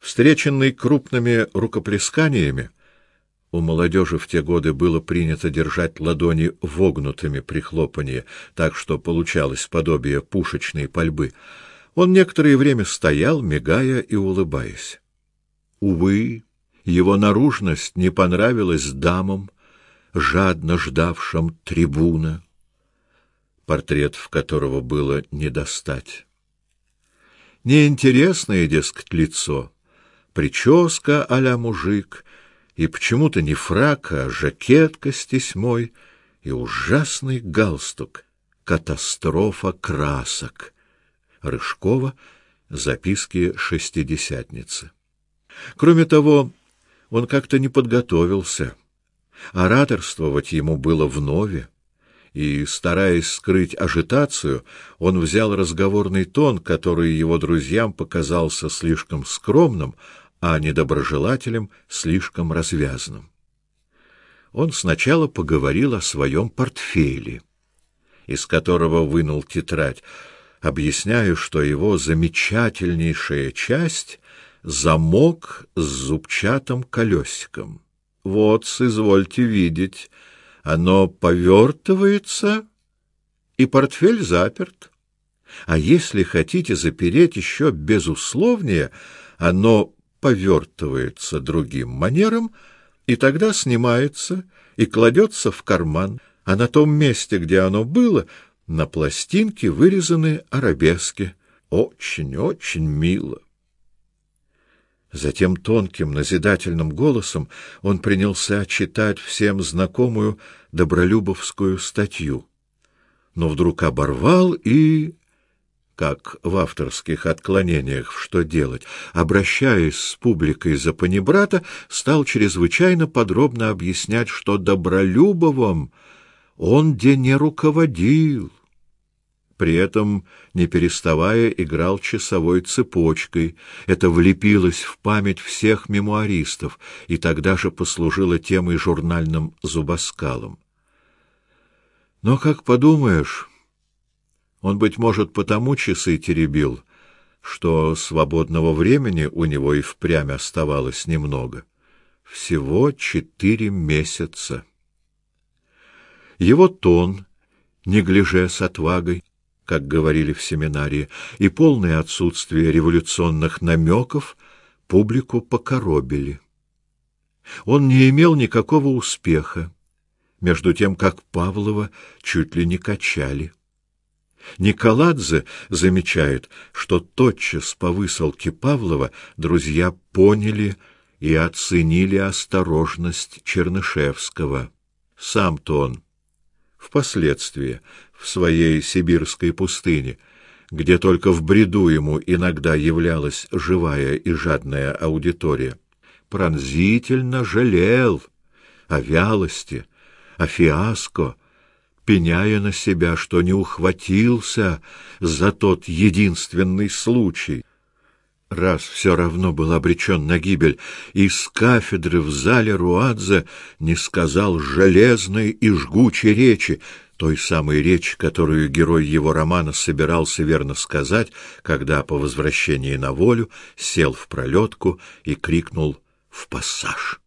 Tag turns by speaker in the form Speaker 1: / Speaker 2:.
Speaker 1: Встреченный крупными рукоплесканиями, у молодежи в те годы было принято держать ладони вогнутыми при хлопанье, так что получалось подобие пушечной пальбы. Он некоторое время стоял, мигая и улыбаясь. Увы, его наружность не понравилась дамам, жадно ждавшим трибуна, портрет в которого было не достать. Неинтересное, дескать, лицо, прическа а мужик, и почему-то не фрак, а жакетка с тесьмой, и ужасный галстук. Катастрофа красок. Рыжкова. Записки шестидесятницы. Кроме того, он как-то не подготовился. Ораторствовать ему было вновь, и, стараясь скрыть ажитацию, он взял разговорный тон, который его друзьям показался слишком скромным, а недоброжелателям слишком развязным. Он сначала поговорил о своем портфеле, из которого вынул тетрадь, объясняя, что его замечательнейшая часть — замок с зубчатым колесиком. Вот, извольте видеть, оно повертывается, и портфель заперт. А если хотите запереть еще безусловнее, оно повертывается другим манером, и тогда снимается и кладется в карман, а на том месте, где оно было, на пластинке вырезаны арабески. Очень-очень мило. Затем тонким, назидательным голосом он принялся читать всем знакомую добролюбовскую статью. Но вдруг оборвал и как в авторских отклонениях в «Что делать», обращаясь с публикой за панибрата, стал чрезвычайно подробно объяснять, что Добролюбовым он где не руководил. При этом, не переставая, играл часовой цепочкой. Это влепилось в память всех мемуаристов и тогда же послужило темой журнальным зубоскалом. Но, как подумаешь, он, быть может, потому часы теребил, что свободного времени у него и впрямь оставалось немного. Всего четыре месяца. Его тон, неглиже с отвагой, как говорили в семинарии, и полное отсутствие революционных намеков публику покоробили. Он не имел никакого успеха, между тем как Павлова чуть ли не качали. Николадзе замечает, что тотчас по высылке Павлова друзья поняли и оценили осторожность Чернышевского. Сам-то он впоследствии в своей сибирской пустыне, где только в бреду ему иногда являлась живая и жадная аудитория, пронзительно жалел о вялости, о фиаско, пеняя на себя, что не ухватился за тот единственный случай. Раз все равно был обречен на гибель, и с кафедры в зале Руадзе не сказал железной и жгучей речи, той самой речи, которую герой его романа собирался верно сказать, когда по возвращении на волю сел в пролетку и крикнул «В пассаж!».